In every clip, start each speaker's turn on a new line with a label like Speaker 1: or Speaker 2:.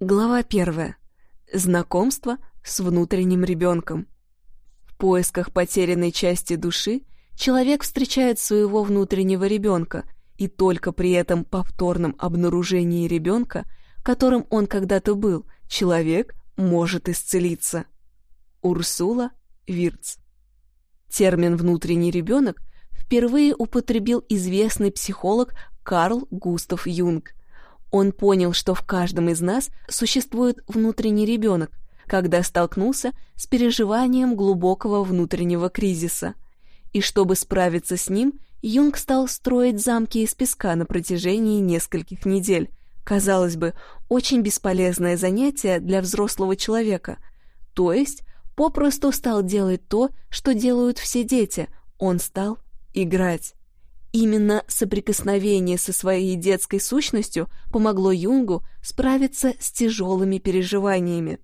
Speaker 1: Глава первая. Знакомство с внутренним ребенком. В поисках потерянной части души человек встречает своего внутреннего ребенка, и только при этом повторном обнаружении ребенка, которым он когда-то был, человек может исцелиться. Урсула Вирц. Термин «внутренний ребенок» впервые употребил известный психолог Карл Густав Юнг. Он понял, что в каждом из нас существует внутренний ребенок, когда столкнулся с переживанием глубокого внутреннего кризиса. И чтобы справиться с ним, Юнг стал строить замки из песка на протяжении нескольких недель. Казалось бы, очень бесполезное занятие для взрослого человека. То есть, попросту стал делать то, что делают все дети. Он стал играть. Именно соприкосновение со своей детской сущностью помогло Юнгу справиться с тяжелыми переживаниями.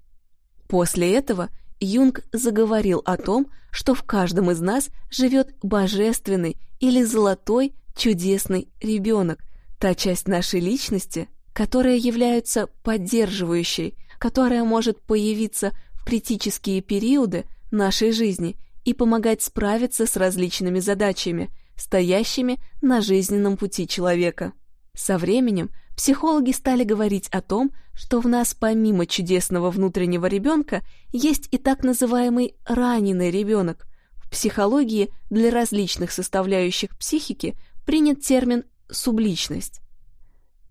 Speaker 1: После этого Юнг заговорил о том, что в каждом из нас живет божественный или золотой чудесный ребенок, та часть нашей личности, которая является поддерживающей, которая может появиться в критические периоды нашей жизни и помогать справиться с различными задачами – стоящими на жизненном пути человека. Со временем психологи стали говорить о том, что в нас помимо чудесного внутреннего ребенка есть и так называемый раненый ребенок. В психологии для различных составляющих психики принят термин «субличность».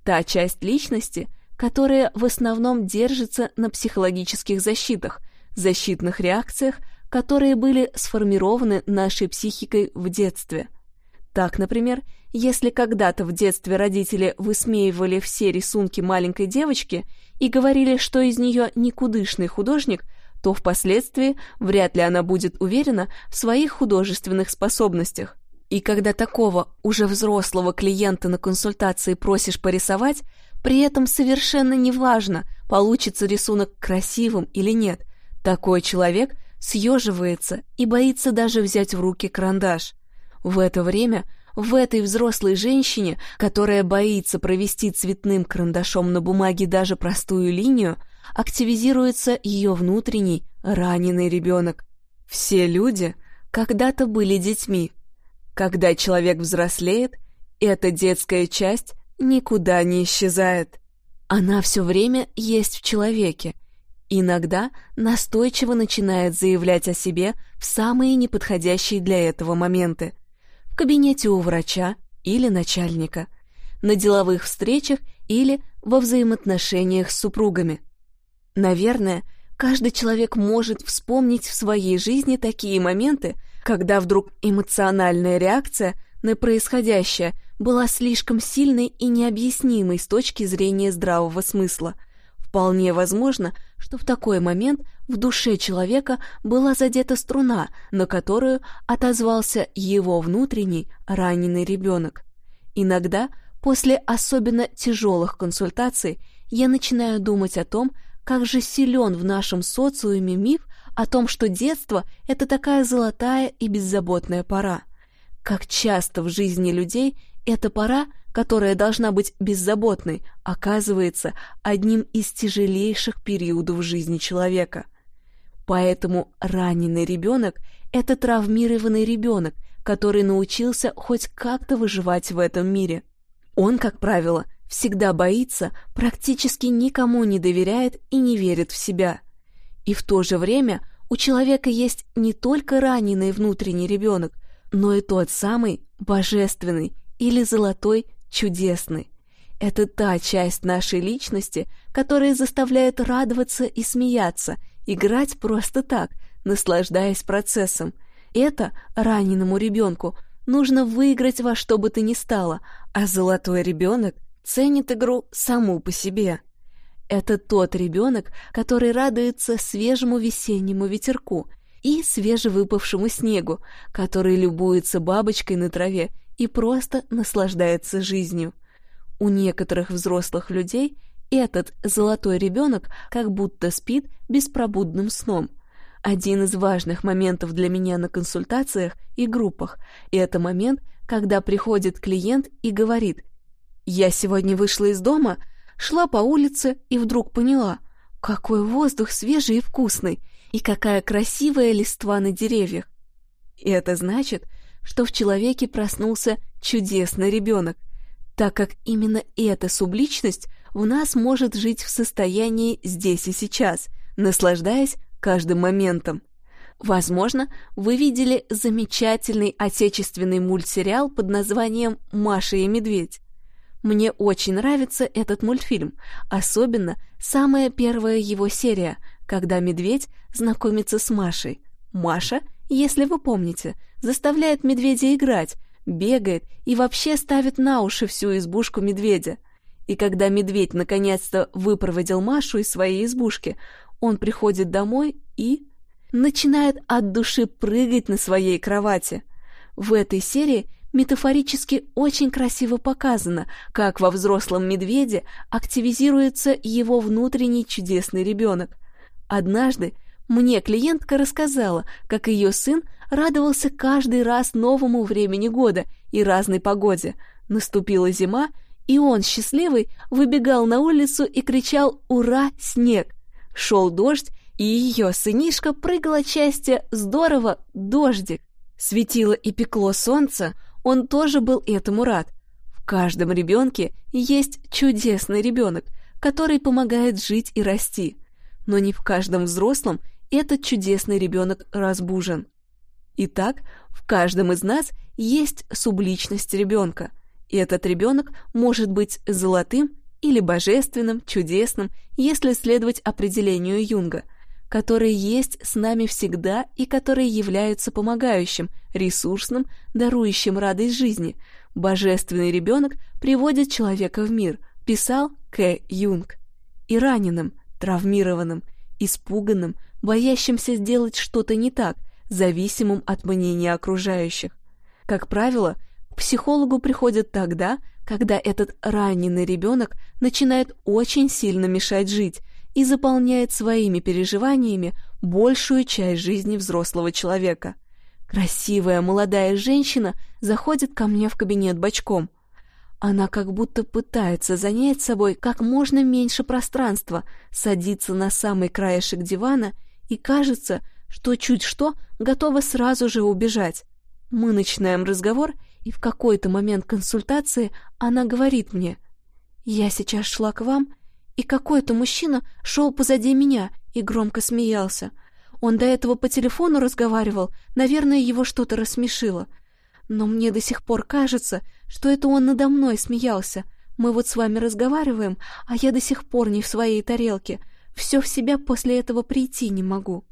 Speaker 1: Та часть личности, которая в основном держится на психологических защитах, защитных реакциях, которые были сформированы нашей психикой в детстве – так, например, если когда-то в детстве родители высмеивали все рисунки маленькой девочки и говорили, что из нее никудышный художник, то впоследствии вряд ли она будет уверена в своих художественных способностях. И когда такого уже взрослого клиента на консультации просишь порисовать, при этом совершенно неважно, получится рисунок красивым или нет, такой человек съеживается и боится даже взять в руки карандаш – в это время в этой взрослой женщине, которая боится провести цветным карандашом на бумаге даже простую линию, активизируется ее внутренний раненый ребенок. Все люди когда-то были детьми. Когда человек взрослеет, эта детская часть никуда не исчезает. Она все время есть в человеке, иногда настойчиво начинает заявлять о себе в самые неподходящие для этого моменты в кабинете у врача или начальника, на деловых встречах или во взаимоотношениях с супругами. Наверное, каждый человек может вспомнить в своей жизни такие моменты, когда вдруг эмоциональная реакция на происходящее была слишком сильной и необъяснимой с точки зрения здравого смысла – Вполне возможно, что в такой момент в душе человека была задета струна, на которую отозвался его внутренний раненый ребенок. Иногда, после особенно тяжелых консультаций, я начинаю думать о том, как же силен в нашем социуме миф о том, что детство — это такая золотая и беззаботная пора. Как часто в жизни людей эта пора — которая должна быть беззаботной, оказывается одним из тяжелейших периодов жизни человека. Поэтому раненый ребенок – это травмированный ребенок, который научился хоть как-то выживать в этом мире. Он, как правило, всегда боится, практически никому не доверяет и не верит в себя. И в то же время у человека есть не только раненый внутренний ребенок, но и тот самый божественный или золотой чудесны. Это та часть нашей личности, которая заставляет радоваться и смеяться, играть просто так, наслаждаясь процессом. Это раненому ребенку нужно выиграть во что бы то ни стало, а золотой ребенок ценит игру саму по себе. Это тот ребенок, который радуется свежему весеннему ветерку и свежевыпавшему снегу, который любуется бабочкой на траве и просто наслаждается жизнью. У некоторых взрослых людей этот золотой ребенок как будто спит беспробудным сном. Один из важных моментов для меня на консультациях и группах – это момент, когда приходит клиент и говорит «Я сегодня вышла из дома, шла по улице и вдруг поняла, какой воздух свежий и вкусный, и какая красивая листва на деревьях. И это значит, что в человеке проснулся чудесный ребенок, так как именно эта субличность в нас может жить в состоянии здесь и сейчас, наслаждаясь каждым моментом. Возможно, вы видели замечательный отечественный мультсериал под названием «Маша и медведь». Мне очень нравится этот мультфильм, особенно самая первая его серия, когда медведь знакомится с Машей. Маша, если вы помните, заставляет медведя играть, бегает и вообще ставит на уши всю избушку медведя. И когда медведь наконец-то выпроводил Машу из своей избушки, он приходит домой и начинает от души прыгать на своей кровати. В этой серии метафорически очень красиво показано, как во взрослом медведе активизируется его внутренний чудесный ребенок. Однажды мне клиентка рассказала, как ее сын радовался каждый раз новому времени года и разной погоде. Наступила зима, и он, счастливый, выбегал на улицу и кричал «Ура, снег!». Шел дождь, и ее сынишка прыгал от счастья «Здорово, дождик!». Светило и пекло солнце, он тоже был этому рад. В каждом ребенке есть чудесный ребенок, который помогает жить и расти. Но не в каждом взрослом этот чудесный ребенок разбужен. Итак, в каждом из нас есть субличность ребенка, и этот ребенок может быть золотым или божественным, чудесным, если следовать определению Юнга, которые есть с нами всегда и которые являются помогающим, ресурсным, дарующим радость жизни. Божественный ребенок приводит человека в мир, писал К. Юнг. И раненым, травмированным, испуганным, боящимся сделать что-то не так, зависимым от мнения окружающих. Как правило, к психологу приходят тогда, когда этот раненый ребенок начинает очень сильно мешать жить и заполняет своими переживаниями большую часть жизни взрослого человека. Красивая молодая женщина заходит ко мне в кабинет бочком. Она как будто пытается занять собой как можно меньше пространства, садится на самый краешек дивана и кажется, что чуть что готова сразу же убежать. Мы начинаем разговор, и в какой-то момент консультации она говорит мне, «Я сейчас шла к вам, и какой-то мужчина шел позади меня и громко смеялся. Он до этого по телефону разговаривал, наверное, его что-то рассмешило. Но мне до сих пор кажется, что это он надо мной смеялся. Мы вот с вами разговариваем, а я до сих пор не в своей тарелке. Все в себя после этого прийти не могу».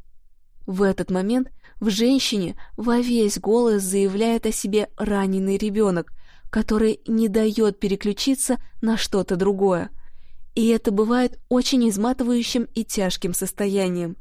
Speaker 1: В этот момент в женщине во весь голос заявляет о себе раненый ребенок, который не дает переключиться на что-то другое. И это бывает очень изматывающим и тяжким состоянием.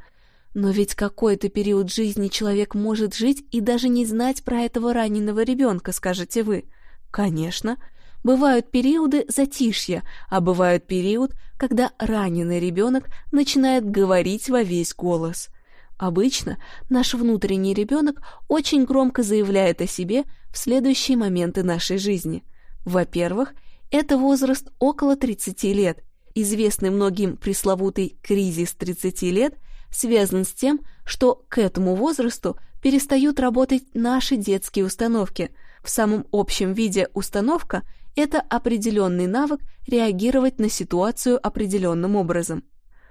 Speaker 1: Но ведь какой-то период жизни человек может жить и даже не знать про этого раненого ребенка, скажете вы. Конечно, бывают периоды затишья, а бывает период, когда раненый ребенок начинает говорить во весь голос – Обычно наш внутренний ребенок очень громко заявляет о себе в следующие моменты нашей жизни. Во-первых, это возраст около 30 лет. Известный многим пресловутый кризис 30 лет связан с тем, что к этому возрасту перестают работать наши детские установки. В самом общем виде установка – это определенный навык реагировать на ситуацию определенным образом.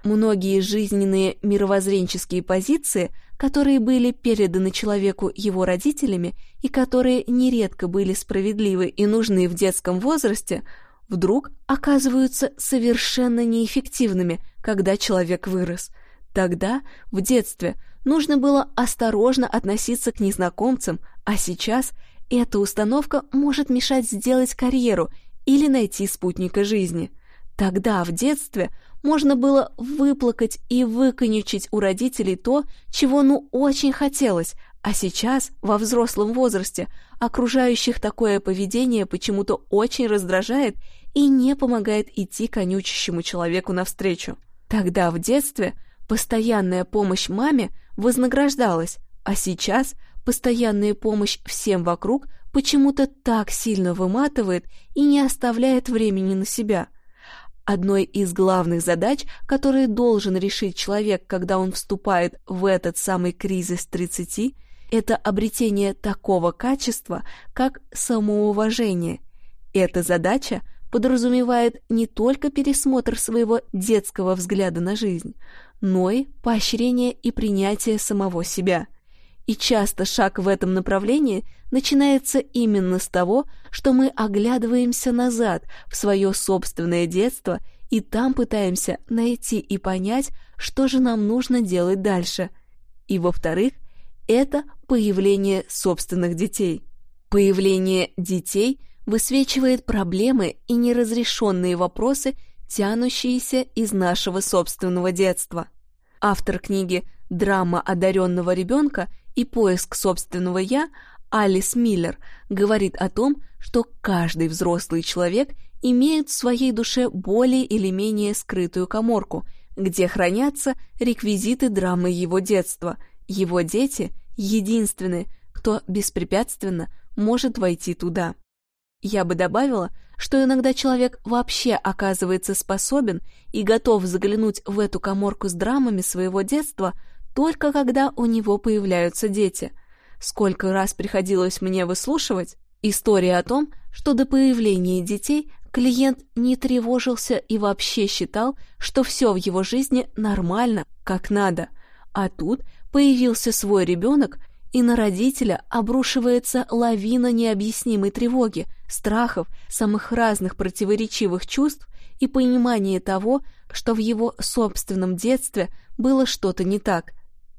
Speaker 1: Многие жизненные мировоззренческие позиции, которые были переданы человеку его родителями и которые нередко были справедливы и нужны в детском возрасте, вдруг оказываются совершенно неэффективными, когда человек вырос. Тогда, в детстве, нужно было осторожно относиться к незнакомцам, а сейчас эта установка может мешать сделать карьеру или найти спутника жизни. Тогда, в детстве, можно было выплакать и выконючить у родителей то, чего ну очень хотелось, а сейчас, во взрослом возрасте, окружающих такое поведение почему-то очень раздражает и не помогает идти конючащему человеку навстречу. Тогда, в детстве, постоянная помощь маме вознаграждалась, а сейчас постоянная помощь всем вокруг почему-то так сильно выматывает и не оставляет времени на себя – Одной из главных задач, которые должен решить человек, когда он вступает в этот самый кризис 30, это обретение такого качества, как самоуважение. Эта задача подразумевает не только пересмотр своего детского взгляда на жизнь, но и поощрение и принятие самого себя. И часто шаг в этом направлении начинается именно с того, что мы оглядываемся назад в свое собственное детство и там пытаемся найти и понять, что же нам нужно делать дальше. И во-вторых, это появление собственных детей. Появление детей высвечивает проблемы и неразрешенные вопросы, тянущиеся из нашего собственного детства. Автор книги «Драма одаренного ребенка» и «Поиск собственного я» Алис Миллер говорит о том, что каждый взрослый человек имеет в своей душе более или менее скрытую коморку, где хранятся реквизиты драмы его детства. Его дети — единственные, кто беспрепятственно может войти туда. Я бы добавила, что иногда человек вообще оказывается способен и готов заглянуть в эту коморку с драмами своего детства только когда у него появляются дети. Сколько раз приходилось мне выслушивать истории о том, что до появления детей клиент не тревожился и вообще считал, что все в его жизни нормально, как надо. А тут появился свой ребенок, и на родителя обрушивается лавина необъяснимой тревоги, страхов, самых разных противоречивых чувств и понимания того, что в его собственном детстве было что-то не так.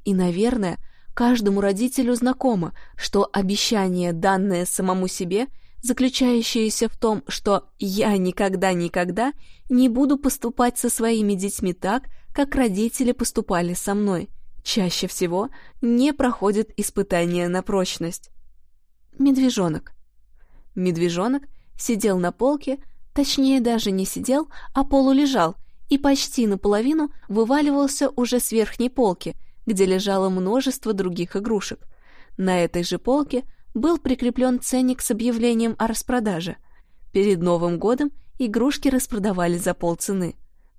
Speaker 1: И, наверное, каждому родителю знакомо, что обещание, данное самому себе, заключающееся в том, что «я никогда-никогда не буду поступать со своими детьми так, как родители поступали со мной», чаще всего не проходит испытания на прочность. Медвежонок. Медвежонок сидел на полке, точнее даже не сидел, а полулежал, и почти наполовину вываливался уже с верхней полки, где лежало множество других игрушек. На этой же полке был прикреплен ценник с объявлением о распродаже. Перед Новым годом игрушки распродавали за полцены.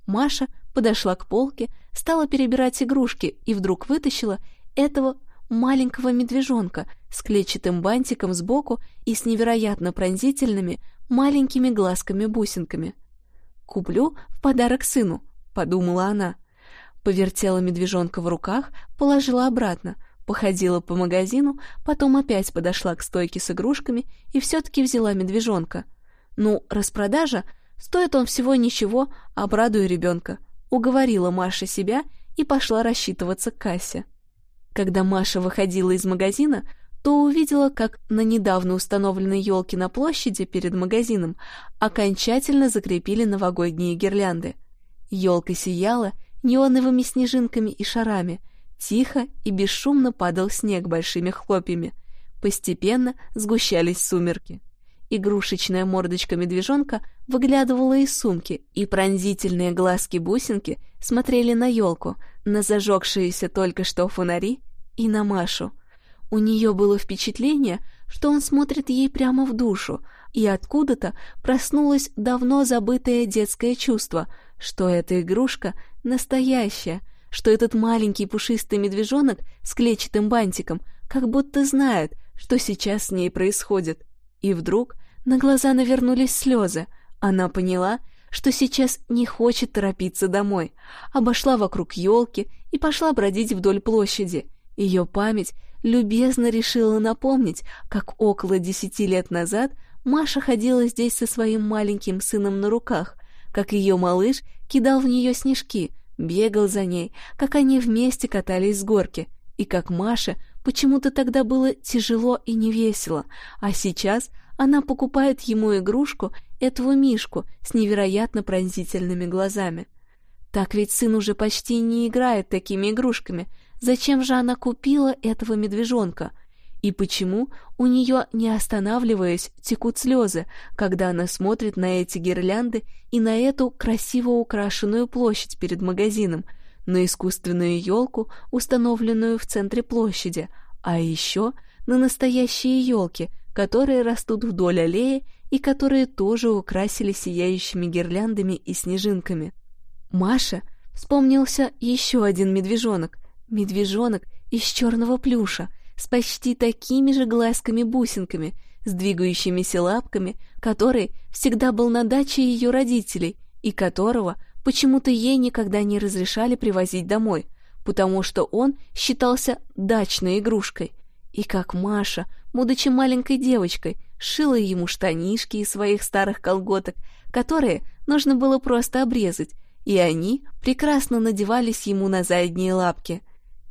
Speaker 1: Маша подошла к полке, стала перебирать игрушки и вдруг вытащила этого маленького медвежонка с клетчатым бантиком сбоку и с невероятно пронзительными маленькими глазками-бусинками. «Куплю в подарок сыну», — подумала она. Повертела медвежонка в руках, положила обратно, походила по магазину, потом опять подошла к стойке с игрушками и все-таки взяла медвежонка. Ну, распродажа — Стоит он всего ничего, обрадую ребенка. Уговорила Маша себя и пошла рассчитываться к кассе. Когда Маша выходила из магазина, то увидела, как на недавно установленной елке на площади перед магазином окончательно закрепили новогодние гирлянды. Елка сияла неоновыми снежинками и шарами, тихо и бесшумно падал снег большими хлопьями. Постепенно сгущались сумерки. Игрушечная мордочка медвежонка выглядывала из сумки, и пронзительные глазки-бусинки смотрели на елку, на зажегшиеся только что фонари и на Машу. У нее было впечатление, что он смотрит ей прямо в душу, и откуда-то проснулось давно забытое детское чувство, что эта игрушка настоящая, что этот маленький пушистый медвежонок с клетчатым бантиком как будто знает, что сейчас с ней происходит. И вдруг на глаза навернулись слезы. Она поняла, что сейчас не хочет торопиться домой. Обошла вокруг елки и пошла бродить вдоль площади. Ее память любезно решила напомнить, как около десяти лет назад Маша ходила здесь со своим маленьким сыном на руках, как ее малыш кидал в нее снежки, бегал за ней, как они вместе катались с горки, и как Маше почему-то тогда было тяжело и невесело, а сейчас она покупает ему игрушку, этого мишку с невероятно пронзительными глазами. Так ведь сын уже почти не играет такими игрушками. Зачем же она купила этого медвежонка? И почему у нее, не останавливаясь, текут слезы, когда она смотрит на эти гирлянды и на эту красиво украшенную площадь перед магазином, на искусственную елку, установленную в центре площади, а еще на настоящие елки — которые растут вдоль аллеи и которые тоже украсили сияющими гирляндами и снежинками. Маша вспомнился еще один медвежонок, медвежонок из черного плюша, с почти такими же глазками-бусинками, с двигающимися лапками, который всегда был на даче ее родителей и которого почему-то ей никогда не разрешали привозить домой, потому что он считался дачной игрушкой. И как Маша, будучи маленькой девочкой, шила ему штанишки из своих старых колготок, которые нужно было просто обрезать, и они прекрасно надевались ему на задние лапки.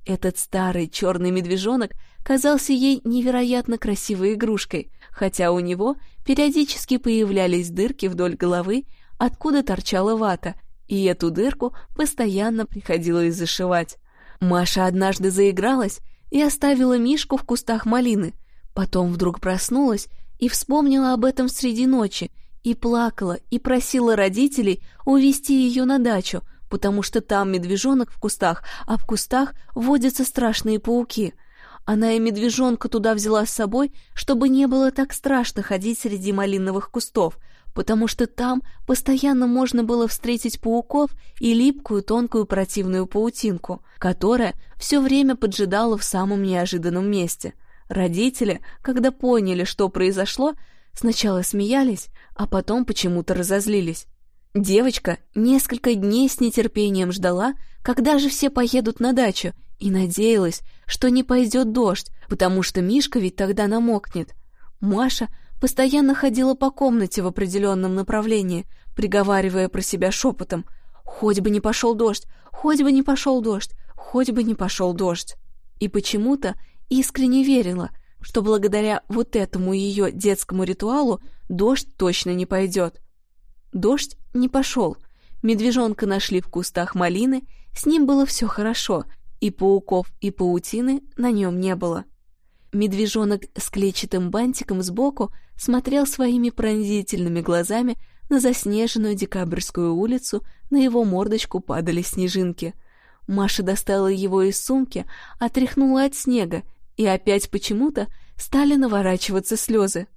Speaker 1: Этот старый черный медвежонок казался ей невероятно красивой игрушкой, хотя у него периодически появлялись дырки вдоль головы, откуда торчала вата, и эту дырку постоянно приходилось зашивать. Маша однажды заигралась и оставила Мишку в кустах малины, потом вдруг проснулась и вспомнила об этом среди ночи, и плакала, и просила родителей увезти ее на дачу, потому что там медвежонок в кустах, а в кустах водятся страшные пауки. Она и медвежонка туда взяла с собой, чтобы не было так страшно ходить среди малиновых кустов, потому что там постоянно можно было встретить пауков и липкую тонкую противную паутинку, которая все время поджидала в самом неожиданном месте. Родители, когда поняли, что произошло, сначала смеялись, а потом почему-то разозлились. Девочка несколько дней с нетерпением ждала, когда же все поедут на дачу, и надеялась, что не пойдет дождь, потому что Мишка ведь тогда намокнет. Маша постоянно ходила по комнате в определенном направлении, приговаривая про себя шепотом «Хоть бы не пошел дождь, хоть бы не пошел дождь, хоть бы не пошел дождь». И почему-то искренне верила, что благодаря вот этому ее детскому ритуалу дождь точно не пойдет. Дождь не пошел. Медвежонка нашли в кустах малины, с ним было все хорошо, и пауков, и паутины на нем не было. Медвежонок с клетчатым бантиком сбоку смотрел своими пронзительными глазами на заснеженную декабрьскую улицу, на его мордочку падали снежинки. Маша достала его из сумки, отряхнула от снега, и опять почему-то стали наворачиваться слезы.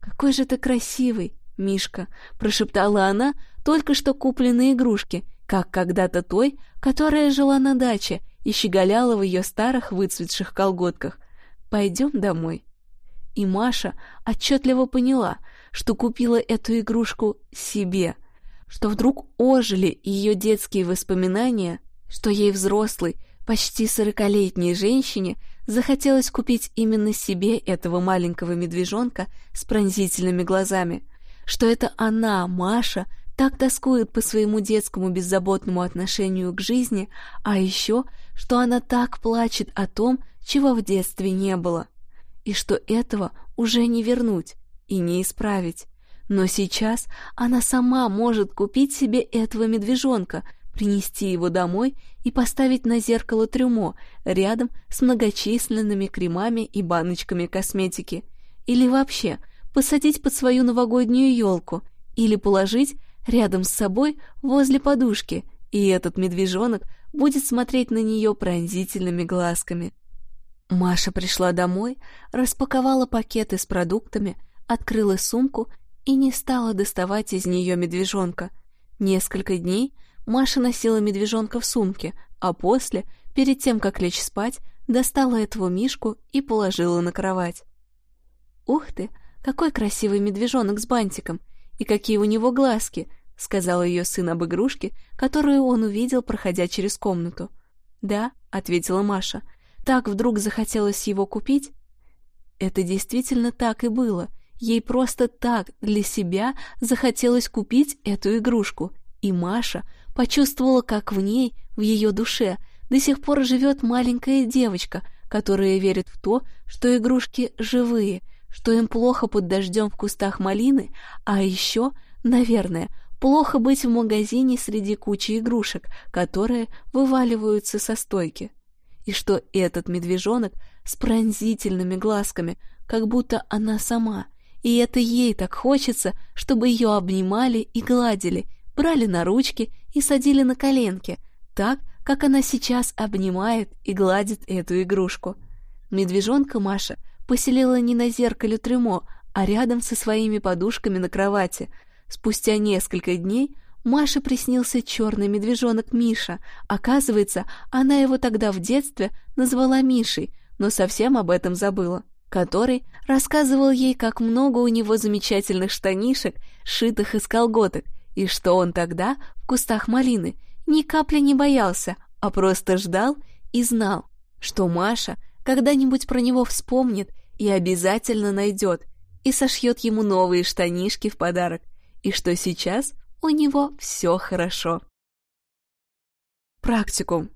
Speaker 1: «Какой же ты красивый!» Мишка», — прошептала она только что купленные игрушки, как когда-то той, которая жила на даче и щеголяла в ее старых выцветших колготках. «Пойдем домой». И Маша отчетливо поняла, что купила эту игрушку себе, что вдруг ожили ее детские воспоминания, что ей взрослый, почти сорокалетней женщине захотелось купить именно себе этого маленького медвежонка с пронзительными глазами — что это она, Маша, так тоскует по своему детскому беззаботному отношению к жизни, а еще, что она так плачет о том, чего в детстве не было, и что этого уже не вернуть и не исправить. Но сейчас она сама может купить себе этого медвежонка, принести его домой и поставить на зеркало трюмо рядом с многочисленными кремами и баночками косметики. Или вообще – посадить под свою новогоднюю елку или положить рядом с собой возле подушки, и этот медвежонок будет смотреть на нее пронзительными глазками. Маша пришла домой, распаковала пакеты с продуктами, открыла сумку и не стала доставать из нее медвежонка. Несколько дней Маша носила медвежонка в сумке, а после, перед тем, как лечь спать, достала этого мишку и положила на кровать. «Ух ты!» Какой красивый медвежонок с бантиком! И какие у него глазки!» — сказал ее сын об игрушке, которую он увидел, проходя через комнату. «Да», — ответила Маша, — «так вдруг захотелось его купить?» Это действительно так и было. Ей просто так для себя захотелось купить эту игрушку. И Маша почувствовала, как в ней, в ее душе, до сих пор живет маленькая девочка, которая верит в то, что игрушки живые — что им плохо под дождем в кустах малины, а еще, наверное, плохо быть в магазине среди кучи игрушек, которые вываливаются со стойки. И что этот медвежонок с пронзительными глазками, как будто она сама, и это ей так хочется, чтобы ее обнимали и гладили, брали на ручки и садили на коленки, так, как она сейчас обнимает и гладит эту игрушку. Медвежонка Маша поселила не на зеркале трюмо, а рядом со своими подушками на кровати. Спустя несколько дней Маше приснился черный медвежонок Миша. Оказывается, она его тогда в детстве назвала Мишей, но совсем об этом забыла. Который рассказывал ей, как много у него замечательных штанишек, шитых из колготок, и что он тогда в кустах малины ни капли не боялся, а просто ждал и знал, что Маша когда-нибудь про него вспомнит и обязательно найдет, и сошьет ему новые штанишки в подарок, и что сейчас у него все хорошо. Практикум.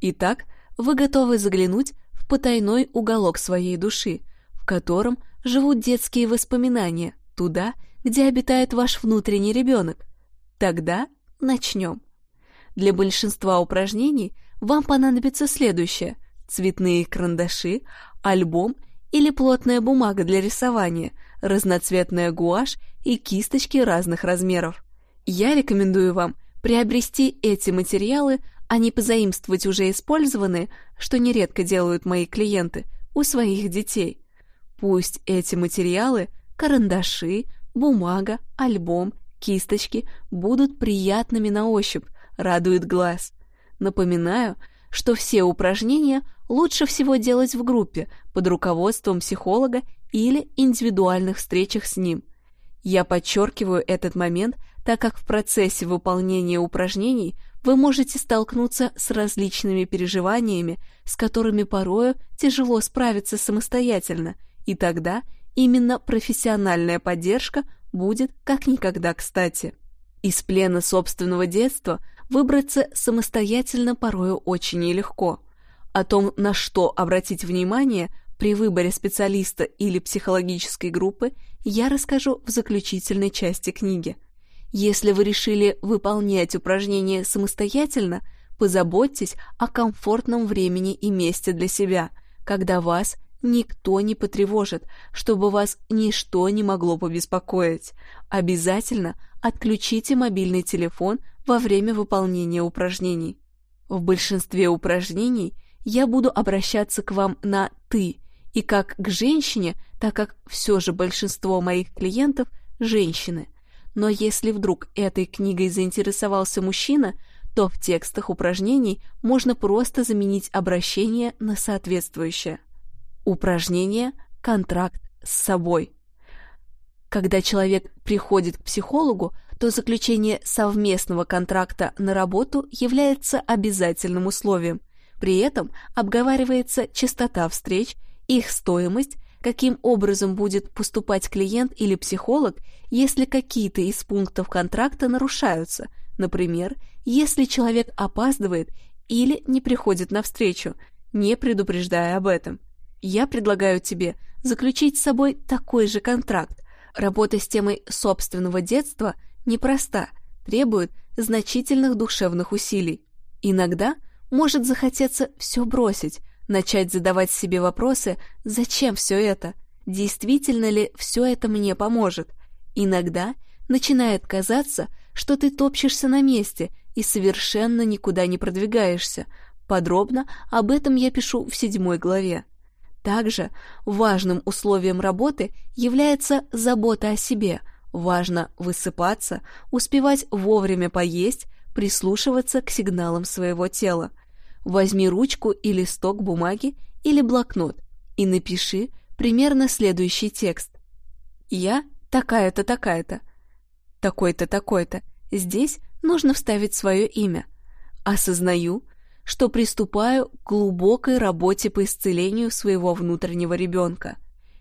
Speaker 1: Итак, вы готовы заглянуть в потайной уголок своей души, в котором живут детские воспоминания, туда, где обитает ваш внутренний ребенок. Тогда начнем. Для большинства упражнений вам понадобится следующее – цветные карандаши, альбом или плотная бумага для рисования, разноцветная гуашь и кисточки разных размеров. Я рекомендую вам приобрести эти материалы, а не позаимствовать уже использованные, что нередко делают мои клиенты, у своих детей. Пусть эти материалы – карандаши, бумага, альбом, кисточки – будут приятными на ощупь, радует глаз. Напоминаю, что все упражнения лучше всего делать в группе под руководством психолога или индивидуальных встречах с ним. Я подчеркиваю этот момент, так как в процессе выполнения упражнений вы можете столкнуться с различными переживаниями, с которыми порою тяжело справиться самостоятельно, и тогда именно профессиональная поддержка будет как никогда кстати. Из плена собственного детства выбраться самостоятельно порою очень нелегко. О том, на что обратить внимание при выборе специалиста или психологической группы, я расскажу в заключительной части книги. Если вы решили выполнять упражнения самостоятельно, позаботьтесь о комфортном времени и месте для себя, когда вас никто не потревожит, чтобы вас ничто не могло побеспокоить. Обязательно отключите мобильный телефон во время выполнения упражнений. В большинстве упражнений я буду обращаться к вам на «ты», и как к женщине, так как все же большинство моих клиентов – женщины. Но если вдруг этой книгой заинтересовался мужчина, то в текстах упражнений можно просто заменить обращение на соответствующее. Упражнение «Контракт с собой». Когда человек приходит к психологу, то заключение совместного контракта на работу является обязательным условием. При этом обговаривается частота встреч, их стоимость, каким образом будет поступать клиент или психолог, если какие-то из пунктов контракта нарушаются, например, если человек опаздывает или не приходит на встречу, не предупреждая об этом я предлагаю тебе заключить с собой такой же контракт. Работа с темой собственного детства непроста, требует значительных душевных усилий. Иногда может захотеться все бросить, начать задавать себе вопросы «Зачем все это? Действительно ли все это мне поможет?» Иногда начинает казаться, что ты топчешься на месте и совершенно никуда не продвигаешься. Подробно об этом я пишу в седьмой главе. Также важным условием работы является забота о себе. Важно высыпаться, успевать вовремя поесть, прислушиваться к сигналам своего тела. Возьми ручку и листок бумаги или блокнот и напиши примерно следующий текст. «Я такая-то, такая-то, такой-то, такой-то. Здесь нужно вставить свое имя. Осознаю, что приступаю к глубокой работе по исцелению своего внутреннего ребенка.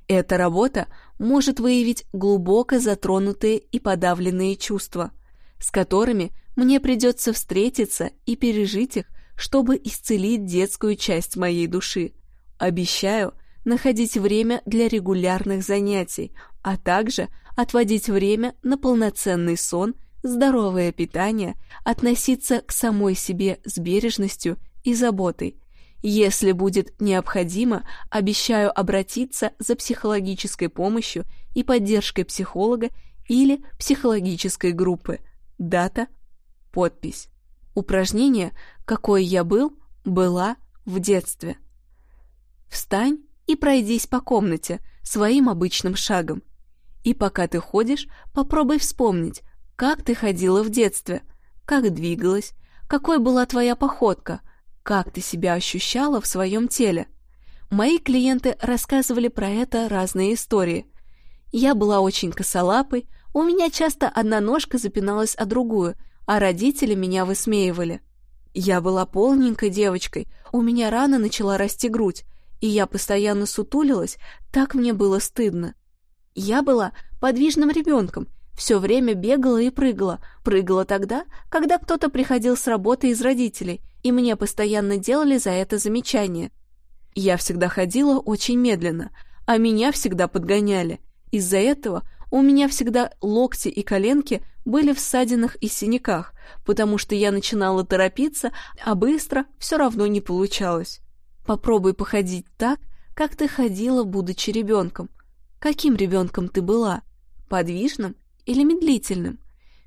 Speaker 1: Эта работа может выявить глубоко затронутые и подавленные чувства, с которыми мне придется встретиться и пережить их, чтобы исцелить детскую часть моей души. Обещаю находить время для регулярных занятий, а также отводить время на полноценный сон здоровое питание, относиться к самой себе с бережностью и заботой. Если будет необходимо, обещаю обратиться за психологической помощью и поддержкой психолога или психологической группы. Дата, подпись. Упражнение «Какой я был, была в детстве». Встань и пройдись по комнате своим обычным шагом. И пока ты ходишь, попробуй вспомнить, как ты ходила в детстве, как двигалась, какой была твоя походка, как ты себя ощущала в своем теле. Мои клиенты рассказывали про это разные истории. Я была очень косолапой, у меня часто одна ножка запиналась о другую, а родители меня высмеивали. Я была полненькой девочкой, у меня рано начала расти грудь, и я постоянно сутулилась, так мне было стыдно. Я была подвижным ребенком, все время бегала и прыгала. Прыгала тогда, когда кто-то приходил с работы из родителей, и мне постоянно делали за это замечания. Я всегда ходила очень медленно, а меня всегда подгоняли. Из-за этого у меня всегда локти и коленки были в ссадинах и синяках, потому что я начинала торопиться, а быстро все равно не получалось. Попробуй походить так, как ты ходила, будучи ребенком. Каким ребенком ты была? Подвижным или медлительным?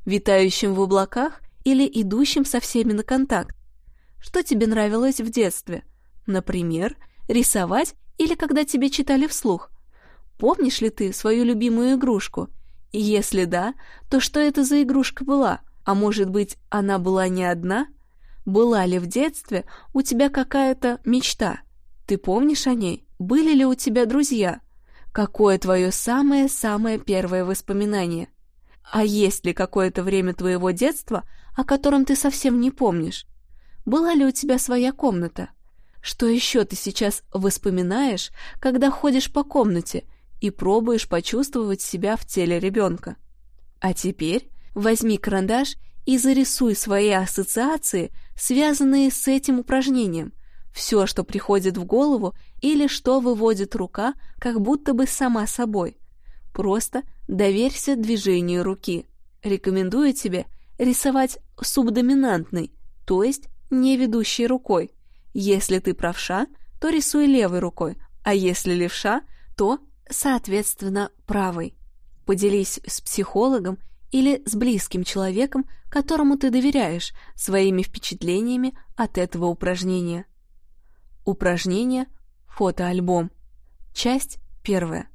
Speaker 1: Витающим в облаках или идущим со всеми на контакт? Что тебе нравилось в детстве? Например, рисовать или когда тебе читали вслух? Помнишь ли ты свою любимую игрушку? И если да, то что это за игрушка была? А может быть, она была не одна? Была ли в детстве у тебя какая-то мечта? Ты помнишь о ней? Были ли у тебя друзья? Какое твое самое-самое первое воспоминание? А есть ли какое-то время твоего детства, о котором ты совсем не помнишь? Была ли у тебя своя комната? Что еще ты сейчас воспоминаешь, когда ходишь по комнате и пробуешь почувствовать себя в теле ребенка? А теперь возьми карандаш и зарисуй свои ассоциации, связанные с этим упражнением. Все, что приходит в голову или что выводит рука, как будто бы сама собой. Просто доверься движению руки. Рекомендую тебе рисовать субдоминантной, то есть не ведущей рукой. Если ты правша, то рисуй левой рукой, а если левша, то, соответственно, правой. Поделись с психологом или с близким человеком, которому ты доверяешь, своими впечатлениями от этого упражнения. Упражнение «Фотоальбом». Часть первая.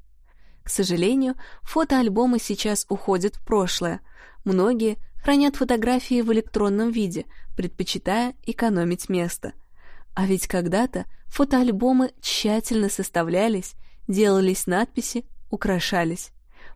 Speaker 1: К сожалению, фотоальбомы сейчас уходят в прошлое. Многие хранят фотографии в электронном виде, предпочитая экономить место. А ведь когда-то фотоальбомы тщательно составлялись, делались надписи, украшались.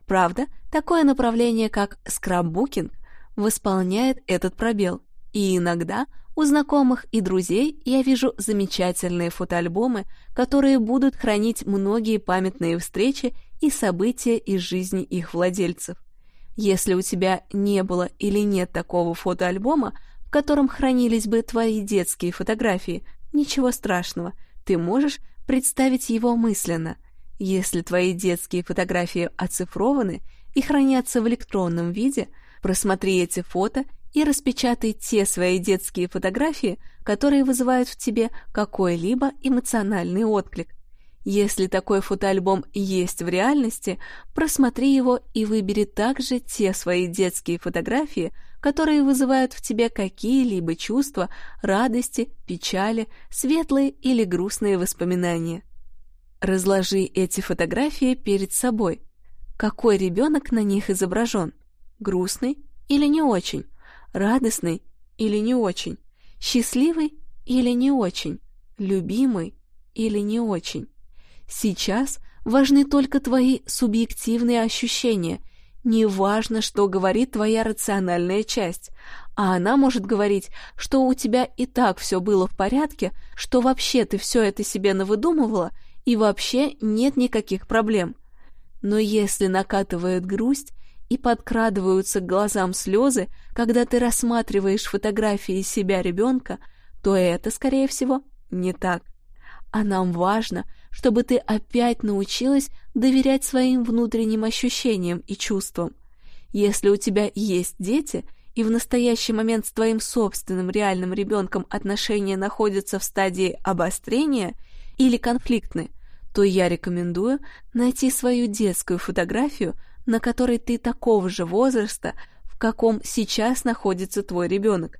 Speaker 1: Правда, такое направление, как скраббукинг, восполняет этот пробел, и иногда у знакомых и друзей я вижу замечательные фотоальбомы, которые будут хранить многие памятные встречи и события из жизни их владельцев. Если у тебя не было или нет такого фотоальбома, в котором хранились бы твои детские фотографии, ничего страшного, ты можешь представить его мысленно. Если твои детские фотографии оцифрованы и хранятся в электронном виде, просмотри эти фото и распечатай те свои детские фотографии, которые вызывают в тебе какой-либо эмоциональный отклик. Если такой фотоальбом есть в реальности, просмотри его и выбери также те свои детские фотографии, которые вызывают в тебе какие-либо чувства, радости, печали, светлые или грустные воспоминания. Разложи эти фотографии перед собой. Какой ребенок на них изображен? Грустный или не очень? Радостный или не очень? Счастливый или не очень? Любимый или не очень? Сейчас важны только твои субъективные ощущения. Не важно, что говорит твоя рациональная часть, а она может говорить, что у тебя и так все было в порядке, что вообще ты все это себе навыдумывала и вообще нет никаких проблем. Но если накатывает грусть и подкрадываются к глазам слезы, когда ты рассматриваешь фотографии себя ребенка, то это, скорее всего, не так. А нам важно, чтобы ты опять научилась доверять своим внутренним ощущениям и чувствам. Если у тебя есть дети, и в настоящий момент с твоим собственным реальным ребенком отношения находятся в стадии обострения или конфликтны, то я рекомендую найти свою детскую фотографию, на которой ты такого же возраста, в каком сейчас находится твой ребенок.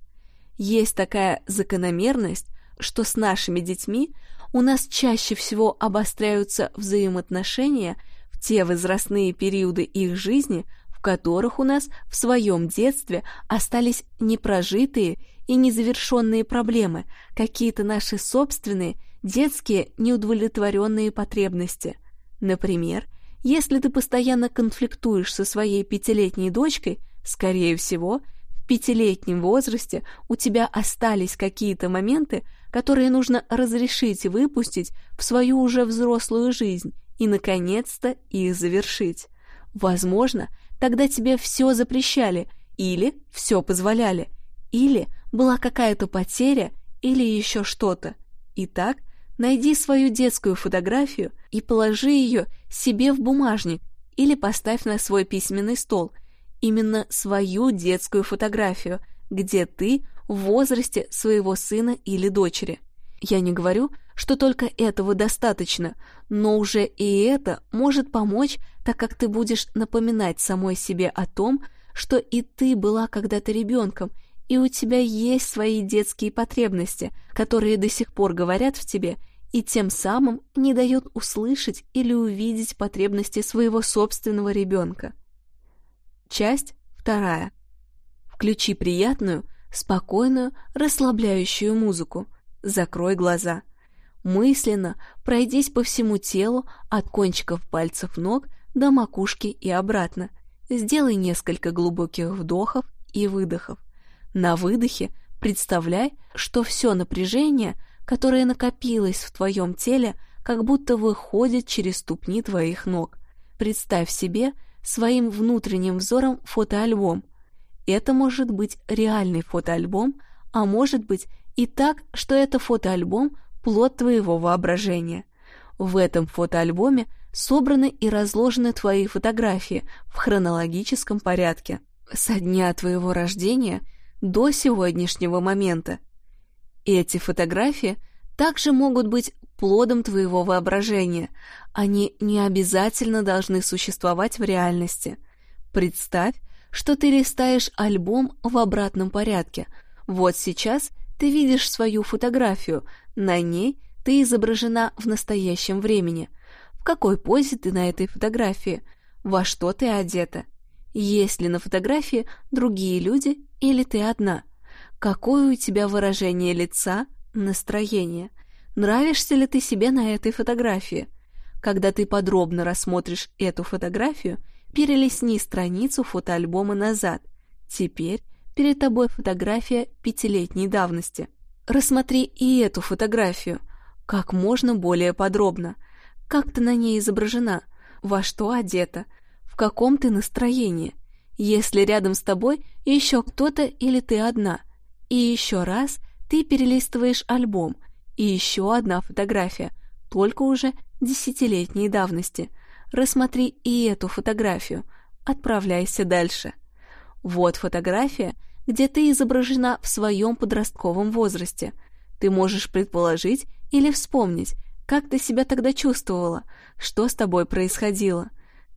Speaker 1: Есть такая закономерность, что с нашими детьми у нас чаще всего обостряются взаимоотношения в те возрастные периоды их жизни, в которых у нас в своем детстве остались непрожитые и незавершенные проблемы, какие-то наши собственные детские неудовлетворенные потребности. Например, если ты постоянно конфликтуешь со своей пятилетней дочкой, скорее всего, в пятилетнем возрасте у тебя остались какие-то моменты, которые нужно разрешить выпустить в свою уже взрослую жизнь и, наконец-то, их завершить. Возможно, тогда тебе все запрещали или все позволяли, или была какая-то потеря или еще что-то. Итак, найди свою детскую фотографию и положи ее себе в бумажник или поставь на свой письменный стол. Именно свою детскую фотографию, где ты в возрасте своего сына или дочери. Я не говорю, что только этого достаточно, но уже и это может помочь, так как ты будешь напоминать самой себе о том, что и ты была когда-то ребенком, и у тебя есть свои детские потребности, которые до сих пор говорят в тебе и тем самым не дают услышать или увидеть потребности своего собственного ребенка. Часть вторая. Включи приятную, спокойную, расслабляющую музыку. Закрой глаза мысленно пройдись по всему телу от кончиков пальцев ног до макушки и обратно. Сделай несколько глубоких вдохов и выдохов. На выдохе представляй, что все напряжение, которое накопилось в твоем теле, как будто выходит через ступни твоих ног. Представь себе своим внутренним взором фотоальбом. Это может быть реальный фотоальбом, а может быть и так, что это фотоальбом плод твоего воображения. В этом фотоальбоме собраны и разложены твои фотографии в хронологическом порядке, со дня твоего рождения до сегодняшнего момента. Эти фотографии также могут быть плодом твоего воображения, они не обязательно должны существовать в реальности. Представь, что ты листаешь альбом в обратном порядке. Вот сейчас ты видишь свою фотографию, на ней ты изображена в настоящем времени. В какой позе ты на этой фотографии? Во что ты одета? Есть ли на фотографии другие люди или ты одна? Какое у тебя выражение лица, настроение? Нравишься ли ты себе на этой фотографии? Когда ты подробно рассмотришь эту фотографию, перелистни страницу фотоальбома назад. Теперь Перед тобой фотография пятилетней давности. Рассмотри и эту фотографию как можно более подробно. Как ты на ней изображена, во что одета, в каком ты настроении, если рядом с тобой еще кто-то или ты одна. И еще раз ты перелистываешь альбом, и еще одна фотография, только уже десятилетней давности. Рассмотри и эту фотографию. Отправляйся дальше. Вот фотография, где ты изображена в своем подростковом возрасте. Ты можешь предположить или вспомнить, как ты себя тогда чувствовала, что с тобой происходило.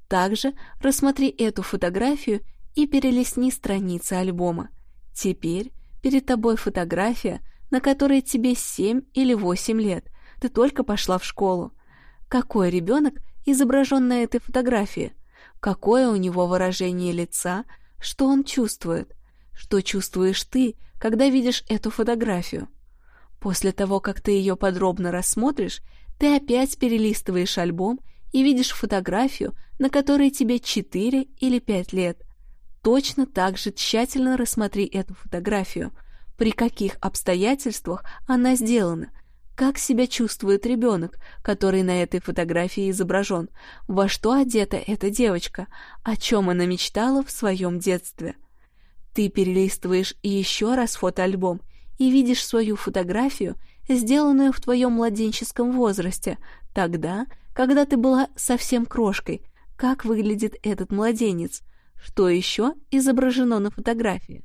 Speaker 1: Также рассмотри эту фотографию и перелистни страницы альбома. Теперь перед тобой фотография, на которой тебе 7 или 8 лет. Ты только пошла в школу. Какой ребенок изображен на этой фотографии? Какое у него выражение лица? Что он чувствует? Что чувствуешь ты, когда видишь эту фотографию? После того, как ты ее подробно рассмотришь, ты опять перелистываешь альбом и видишь фотографию, на которой тебе 4 или 5 лет. Точно так же тщательно рассмотри эту фотографию, при каких обстоятельствах она сделана, как себя чувствует ребенок, который на этой фотографии изображен, во что одета эта девочка, о чем она мечтала в своем детстве. Ты перелистываешь еще раз фотоальбом и видишь свою фотографию, сделанную в твоем младенческом возрасте, тогда, когда ты была совсем крошкой. Как выглядит этот младенец? Что еще изображено на фотографии?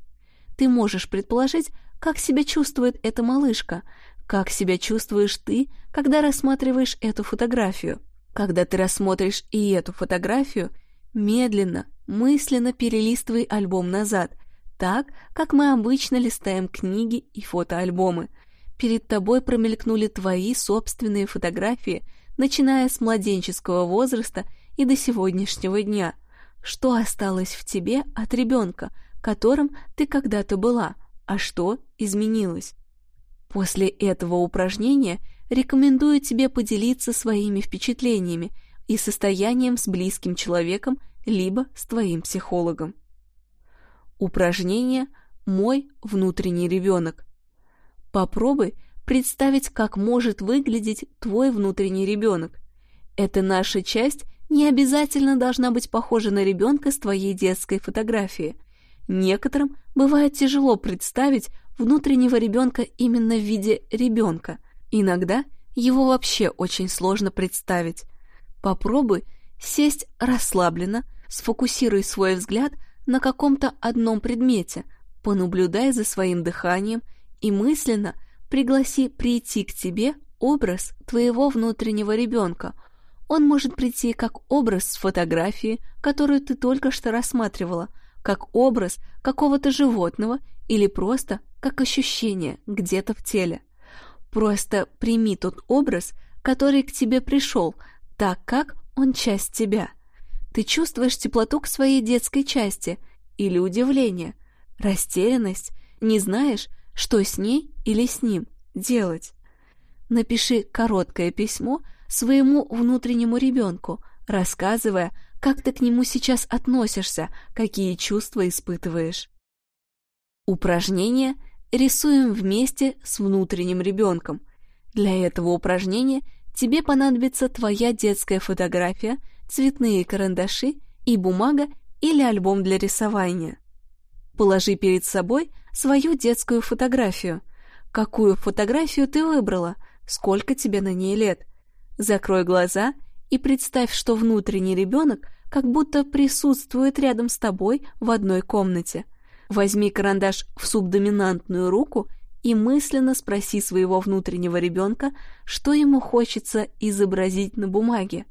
Speaker 1: Ты можешь предположить, как себя чувствует эта малышка, как себя чувствуешь ты, когда рассматриваешь эту фотографию. Когда ты рассмотришь и эту фотографию, медленно, мысленно перелистывай альбом назад так, как мы обычно листаем книги и фотоальбомы. Перед тобой промелькнули твои собственные фотографии, начиная с младенческого возраста и до сегодняшнего дня. Что осталось в тебе от ребенка, которым ты когда-то была, а что изменилось? После этого упражнения рекомендую тебе поделиться своими впечатлениями и состоянием с близким человеком либо с твоим психологом. Упражнение «Мой внутренний ребенок». Попробуй представить, как может выглядеть твой внутренний ребенок. Эта наша часть не обязательно должна быть похожа на ребенка с твоей детской фотографии. Некоторым бывает тяжело представить внутреннего ребенка именно в виде ребенка. Иногда его вообще очень сложно представить. Попробуй сесть расслабленно, сфокусируй свой взгляд на каком-то одном предмете, понаблюдай за своим дыханием и мысленно пригласи прийти к тебе образ твоего внутреннего ребенка. Он может прийти как образ с фотографии, которую ты только что рассматривала, как образ какого-то животного или просто как ощущение где-то в теле. Просто прими тот образ, который к тебе пришел, так как он часть тебя. Ты чувствуешь теплоту к своей детской части или удивление, растерянность, не знаешь, что с ней или с ним делать. Напиши короткое письмо своему внутреннему ребенку, рассказывая, как ты к нему сейчас относишься, какие чувства испытываешь. Упражнение рисуем вместе с внутренним ребенком. Для этого упражнения тебе понадобится твоя детская фотография, цветные карандаши и бумага или альбом для рисования. Положи перед собой свою детскую фотографию. Какую фотографию ты выбрала? Сколько тебе на ней лет? Закрой глаза и представь, что внутренний ребенок как будто присутствует рядом с тобой в одной комнате – Возьми карандаш в субдоминантную руку и мысленно спроси своего внутреннего ребенка, что ему хочется изобразить на бумаге.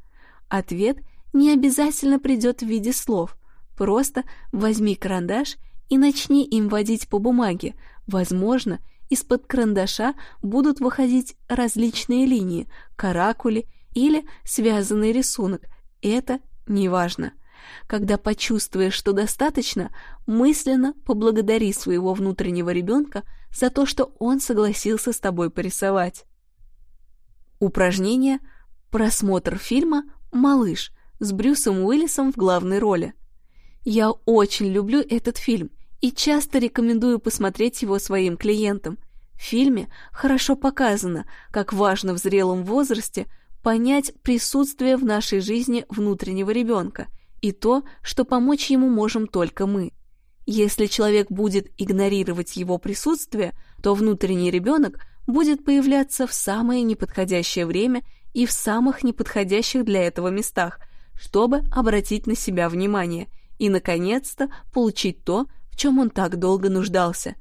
Speaker 1: Ответ не обязательно придет в виде слов. Просто возьми карандаш и начни им водить по бумаге. Возможно, из-под карандаша будут выходить различные линии, каракули или связанный рисунок. Это не важно. Когда почувствуешь, что достаточно, мысленно поблагодари своего внутреннего ребенка за то, что он согласился с тобой порисовать. Упражнение «Просмотр фильма «Малыш» с Брюсом Уиллисом в главной роли. Я очень люблю этот фильм и часто рекомендую посмотреть его своим клиентам. В фильме хорошо показано, как важно в зрелом возрасте понять присутствие в нашей жизни внутреннего ребенка – и то, что помочь ему можем только мы. Если человек будет игнорировать его присутствие, то внутренний ребенок будет появляться в самое неподходящее время и в самых неподходящих для этого местах, чтобы обратить на себя внимание и, наконец-то, получить то, в чем он так долго нуждался.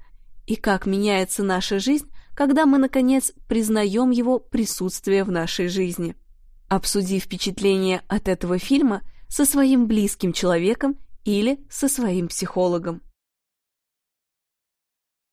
Speaker 1: И как меняется наша жизнь, когда мы, наконец, признаем его присутствие в нашей жизни. Обсуди впечатление от этого фильма – со своим близким человеком или со своим психологом.